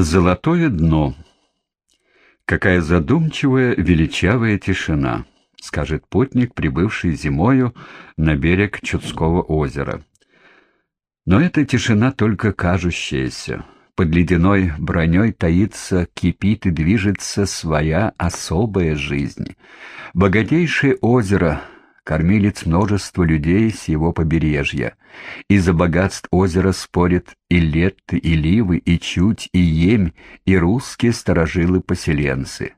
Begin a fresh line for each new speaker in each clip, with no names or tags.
Золотое дно. Какая задумчивая, величавая тишина, скажет путник, прибывший зимою на берег Чудского озера. Но эта тишина только кажущаяся. Под ледяной броней таится, кипит и движется своя особая жизнь. Богатейшее озеро — кормилец множества людей с его побережья. Из-за богатств озера спорят и летты, и ливы, и чуть, и емь, и русские сторожилы-поселенцы.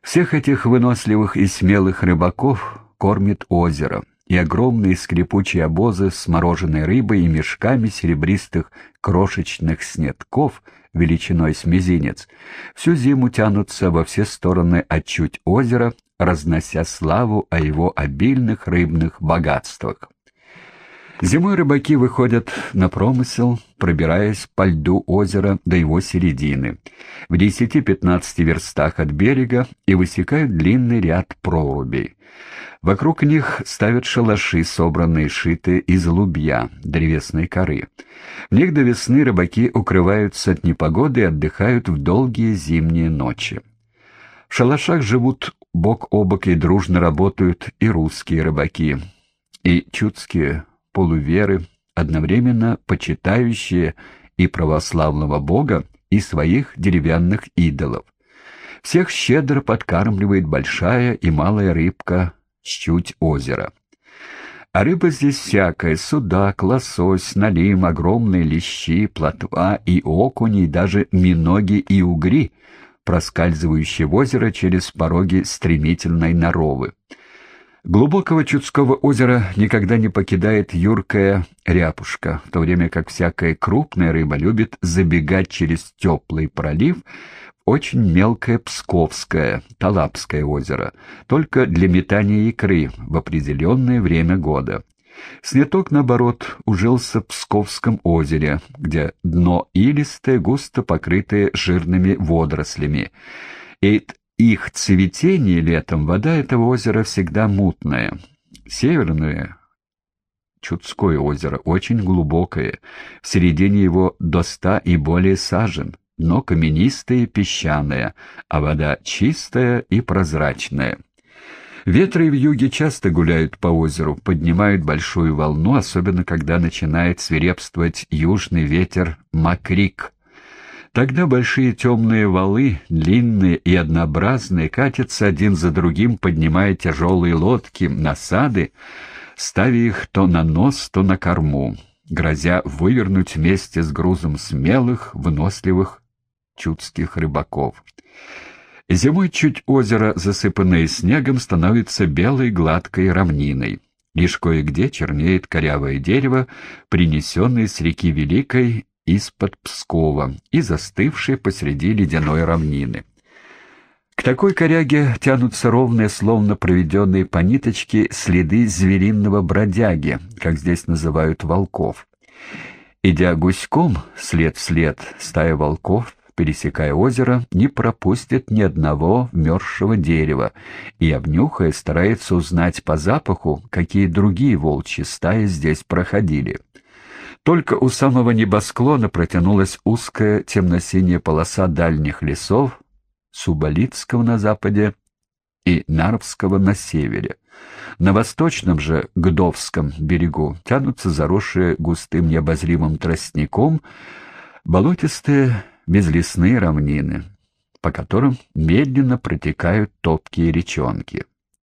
Всех этих выносливых и смелых рыбаков кормит озеро, и огромные скрипучие обозы с мороженой рыбой и мешками серебристых крошечных снетков величиной с мизинец всю зиму тянутся во все стороны от чуть озера, разнося славу о его обильных рыбных богатствах. Зимой рыбаки выходят на промысел, пробираясь по льду озера до его середины, в 10-15 верстах от берега, и высекают длинный ряд прорубей. Вокруг них ставят шалаши, собранные шитые из лубья, древесной коры. В них до весны рыбаки укрываются от непогоды и отдыхают в долгие зимние ночи. В шалашах живут бок о бок и дружно работают и русские рыбаки, и чудские полуверы, одновременно почитающие и православного бога, и своих деревянных идолов. Всех щедро подкармливает большая и малая рыбка с чуть озера. А рыба здесь всякая — судак, лосось, налим, огромные лещи, плотва и окуни, и даже миноги и угри — проскальзывающие в озеро через пороги стремительной норовы. Глубокого Чудского озера никогда не покидает юркая ряпушка, в то время как всякая крупная рыба любит забегать через теплый пролив в очень мелкое Псковское, Талапское озеро, только для метания икры в определенное время года. Сняток, наоборот, ужился в Псковском озере, где дно илистое, густо покрытое жирными водорослями. И их цветение летом вода этого озера всегда мутная. Северное Чудское озеро очень глубокое, в середине его до ста и более сажен, но каменистое и песчаное, а вода чистая и прозрачная. Ветры в юге часто гуляют по озеру, поднимают большую волну, особенно когда начинает свирепствовать южный ветер Макрик. Тогда большие темные валы, длинные и однообразные, катятся один за другим, поднимая тяжелые лодки, насады, ставя их то на нос, то на корму, грозя вывернуть вместе с грузом смелых, выносливых чудских рыбаков. Зимой чуть озеро, засыпанное снегом, становится белой гладкой равниной. Лишь кое-где чернеет корявое дерево, принесенное с реки Великой из-под Пскова и застывшее посреди ледяной равнины. К такой коряге тянутся ровные, словно проведенные по ниточке, следы звериного бродяги, как здесь называют волков. Идя гуськом, след в след, стая волков пересекая озеро, не пропустит ни одного вмерзшего дерева и, обнюхая, старается узнать по запаху, какие другие волчьи стаи здесь проходили. Только у самого небосклона протянулась узкая темно-синяя полоса дальних лесов, Суболицкого на западе и Нарвского на севере. На восточном же Гдовском берегу тянутся заросшие густым необозримым тростником болотистые безлесные равнины, по которым медленно протекают топкие речонки.